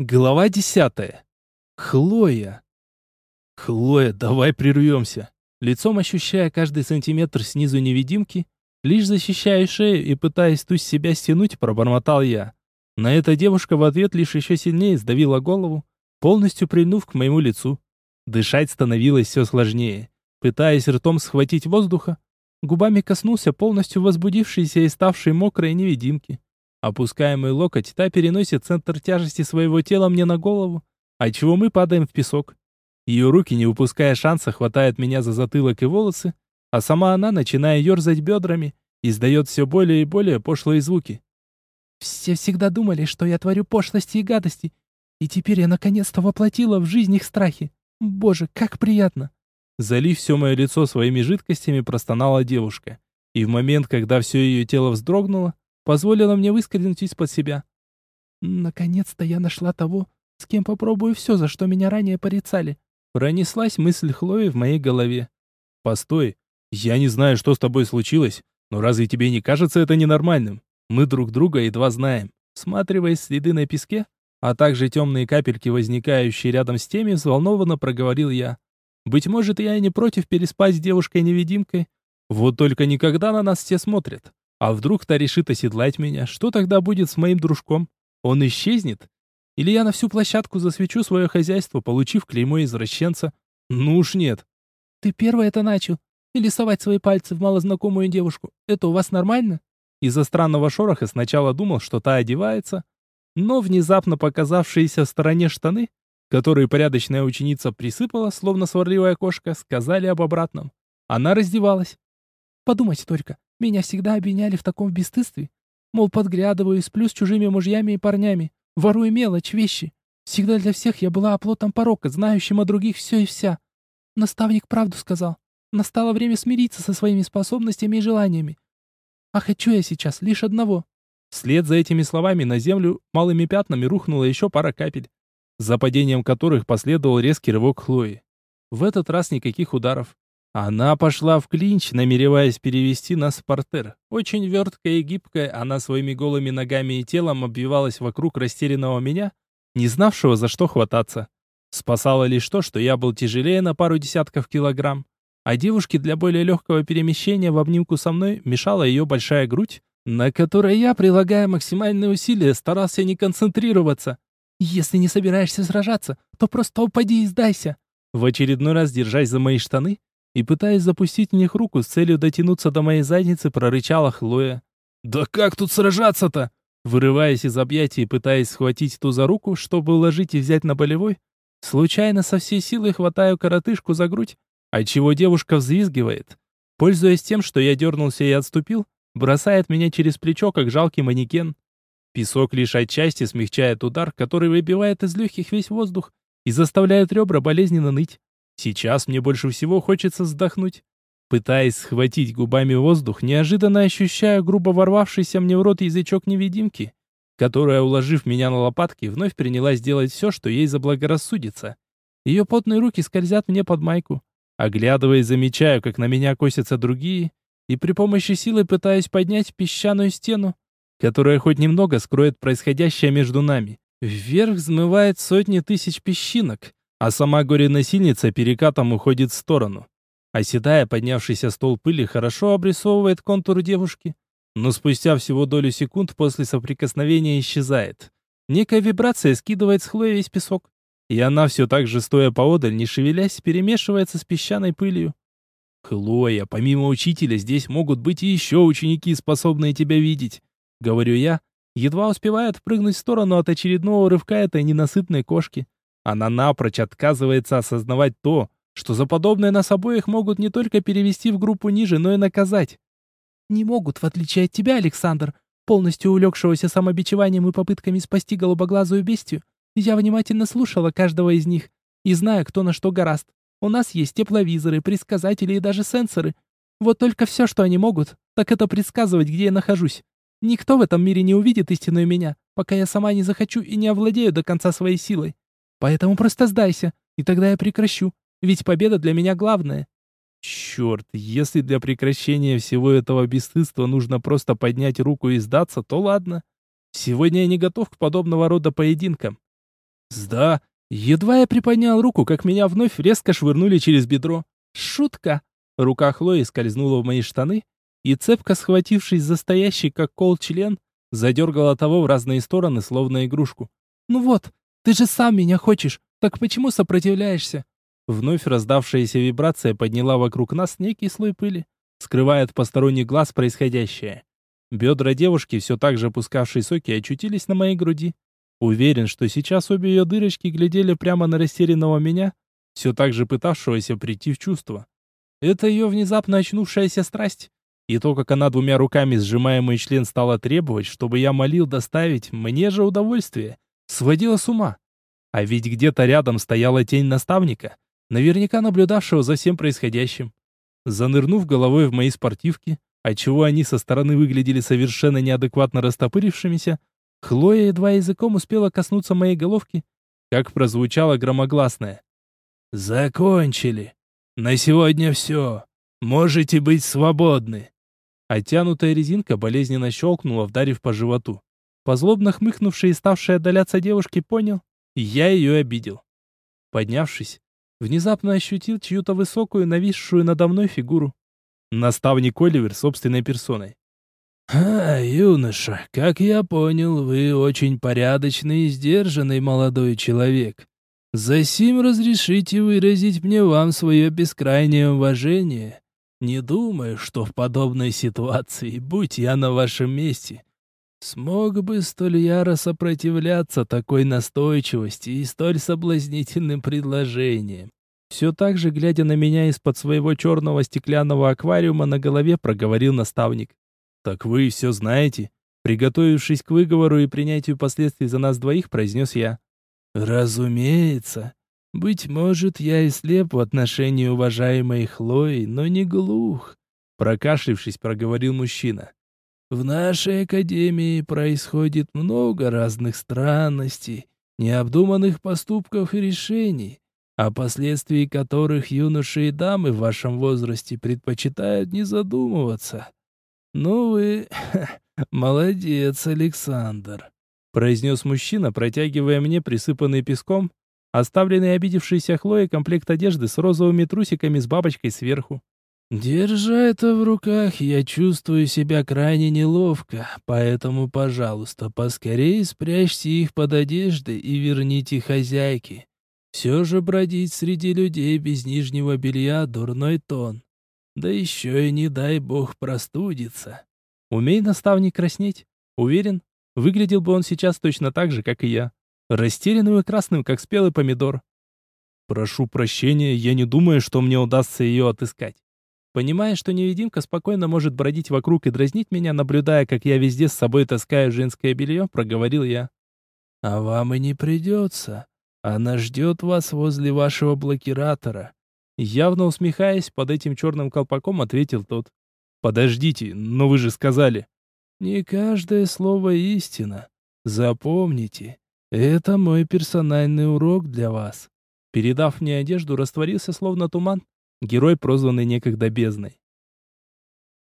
Глава десятая. Хлоя. Хлоя, давай прервемся. Лицом ощущая каждый сантиметр снизу невидимки, лишь защищая шею и пытаясь ту с себя стянуть, пробормотал я. На это девушка в ответ лишь еще сильнее сдавила голову, полностью прильнув к моему лицу. Дышать становилось все сложнее. Пытаясь ртом схватить воздуха, губами коснулся полностью возбудившейся и ставшей мокрой невидимки. Опускаемый локоть, та переносит центр тяжести своего тела мне на голову, отчего мы падаем в песок. Ее руки, не упуская шанса, хватают меня за затылок и волосы, а сама она, начиная ерзать бедрами, издает все более и более пошлые звуки. «Все всегда думали, что я творю пошлости и гадости, и теперь я наконец-то воплотила в жизнь их страхи. Боже, как приятно!» Залив все мое лицо своими жидкостями, простонала девушка. И в момент, когда все ее тело вздрогнуло, позволила мне выскользнуть из-под себя. Наконец-то я нашла того, с кем попробую все, за что меня ранее порицали. Пронеслась мысль Хлои в моей голове. Постой, я не знаю, что с тобой случилось, но разве тебе не кажется это ненормальным? Мы друг друга едва знаем. Сматриваясь следы на песке, а также темные капельки, возникающие рядом с теми, взволнованно проговорил я. Быть может, я и не против переспать с девушкой-невидимкой. Вот только никогда на нас все смотрят. А вдруг та решит оседлать меня? Что тогда будет с моим дружком? Он исчезнет? Или я на всю площадку засвечу свое хозяйство, получив клеймо извращенца? Ну уж нет. Ты первый это начал. Или совать свои пальцы в малознакомую девушку. Это у вас нормально? Из-за странного шороха сначала думал, что та одевается, но внезапно показавшиеся в стороне штаны, которые порядочная ученица присыпала, словно сварливая кошка, сказали об обратном. Она раздевалась. Подумайте только, меня всегда обвиняли в таком бесстыдстве. Мол, подглядываю и сплю с чужими мужьями и парнями, ворую мелочь, вещи. Всегда для всех я была оплотом порока, знающим о других все и вся. Наставник правду сказал. Настало время смириться со своими способностями и желаниями. А хочу я сейчас лишь одного. Вслед за этими словами на землю малыми пятнами рухнула еще пара капель, за падением которых последовал резкий рывок Хлои. В этот раз никаких ударов. Она пошла в клинч, намереваясь перевести нас в портер. Очень верткая и гибкая, она своими голыми ногами и телом обвивалась вокруг растерянного меня, не знавшего, за что хвататься. Спасало лишь то, что я был тяжелее на пару десятков килограмм, а девушке для более легкого перемещения в обнимку со мной мешала ее большая грудь, на которой я, прилагая максимальные усилия, старался не концентрироваться. «Если не собираешься сражаться, то просто упади и сдайся!» В очередной раз, держась за мои штаны, и, пытаясь запустить в них руку с целью дотянуться до моей задницы, прорычала Хлоя. «Да как тут сражаться-то?» Вырываясь из объятий и пытаясь схватить ту за руку, чтобы уложить и взять на болевой, случайно со всей силой хватаю коротышку за грудь, отчего девушка взвизгивает. Пользуясь тем, что я дернулся и отступил, бросает меня через плечо, как жалкий манекен. Песок лишь отчасти смягчает удар, который выбивает из легких весь воздух и заставляет ребра болезненно ныть. Сейчас мне больше всего хочется вздохнуть. Пытаясь схватить губами воздух, неожиданно ощущаю грубо ворвавшийся мне в рот язычок невидимки, которая, уложив меня на лопатки, вновь принялась делать все, что ей заблагорассудится. Ее потные руки скользят мне под майку. Оглядываясь, замечаю, как на меня косятся другие, и при помощи силы пытаюсь поднять песчаную стену, которая хоть немного скроет происходящее между нами. Вверх взмывает сотни тысяч песчинок, а сама горе-насильница перекатом уходит в сторону. Оседая, поднявшийся стол пыли хорошо обрисовывает контур девушки, но спустя всего долю секунд после соприкосновения исчезает. Некая вибрация скидывает с Хлои весь песок, и она все так же, стоя поодаль, не шевелясь, перемешивается с песчаной пылью. «Хлоя, помимо учителя, здесь могут быть и еще ученики, способные тебя видеть», — говорю я, едва успевая отпрыгнуть в сторону от очередного рывка этой ненасытной кошки. Она напрочь отказывается осознавать то, что за подобное нас обоих могут не только перевести в группу ниже, но и наказать. Не могут, в отличие от тебя, Александр, полностью улегшегося самобичеванием и попытками спасти голубоглазую бестию. Я внимательно слушала каждого из них и знаю, кто на что гораст. У нас есть тепловизоры, предсказатели и даже сенсоры. Вот только все, что они могут, так это предсказывать, где я нахожусь. Никто в этом мире не увидит истинную меня, пока я сама не захочу и не овладею до конца своей силой. Поэтому просто сдайся, и тогда я прекращу. Ведь победа для меня главная. Черт, если для прекращения всего этого бесстыдства нужно просто поднять руку и сдаться, то ладно. Сегодня я не готов к подобного рода поединкам. Сда. Едва я приподнял руку, как меня вновь резко швырнули через бедро. Шутка. Рука Хлои скользнула в мои штаны, и цепко схватившись за стоящий как кол член, задергала того в разные стороны, словно игрушку. «Ну вот, ты же сам меня хочешь, так почему сопротивляешься?» Вновь раздавшаяся вибрация подняла вокруг нас некий слой пыли, скрывая от посторонних глаз происходящее. Бедра девушки, все так же опускавшей соки, очутились на моей груди. Уверен, что сейчас обе ее дырочки глядели прямо на растерянного меня, все так же пытавшегося прийти в чувство. Это ее внезапно очнувшаяся страсть. И то, как она двумя руками, сжимая мой член, стала требовать, чтобы я молил доставить мне же удовольствие, сводила с ума. А ведь где-то рядом стояла тень наставника, наверняка наблюдавшего за всем происходящим. Занырнув головой в мои спортивки, отчего они со стороны выглядели совершенно неадекватно растопырившимися, Хлоя едва языком успела коснуться моей головки, как прозвучало громогласное. «Закончили. На сегодня все. Можете быть свободны». Оттянутая резинка болезненно щелкнула, вдарив по животу. Позлобно хмыкнувший и ставший отдаляться девушки понял, я ее обидел. Поднявшись, внезапно ощутил чью-то высокую, нависшую надо мной фигуру. Наставник Оливер собственной персоной. «А, юноша, как я понял, вы очень порядочный и сдержанный молодой человек. Засим разрешите выразить мне вам свое бескрайнее уважение. Не думаю, что в подобной ситуации, будь я на вашем месте, смог бы столь яро сопротивляться такой настойчивости и столь соблазнительным предложениям. Все так же, глядя на меня из-под своего черного стеклянного аквариума на голове, проговорил наставник. «Так вы все знаете?» Приготовившись к выговору и принятию последствий за нас двоих, произнес я. «Разумеется. Быть может, я и слеп в отношении уважаемой Хлои, но не глух», прокашлившись, проговорил мужчина. «В нашей академии происходит много разных странностей, необдуманных поступков и решений, о последствии которых юноши и дамы в вашем возрасте предпочитают не задумываться. «Ну вы... молодец, Александр», — произнес мужчина, протягивая мне присыпанный песком, оставленный обидевшейся Хлоей комплект одежды с розовыми трусиками с бабочкой сверху. «Держа это в руках, я чувствую себя крайне неловко, поэтому, пожалуйста, поскорее спрячьте их под одеждой и верните хозяйке. Все же бродить среди людей без нижнего белья — дурной тон. Да еще и не дай бог простудиться. Умей наставник краснеть. Уверен, выглядел бы он сейчас точно так же, как и я. Растерянным и красным, как спелый помидор. Прошу прощения, я не думаю, что мне удастся ее отыскать. Понимая, что невидимка спокойно может бродить вокруг и дразнить меня, наблюдая, как я везде с собой таскаю женское белье, проговорил я. «А вам и не придется. Она ждет вас возле вашего блокиратора. Явно усмехаясь, под этим черным колпаком ответил тот. «Подождите, но вы же сказали...» «Не каждое слово истина. Запомните, это мой персональный урок для вас». Передав мне одежду, растворился словно туман, герой, прозванный некогда бездной.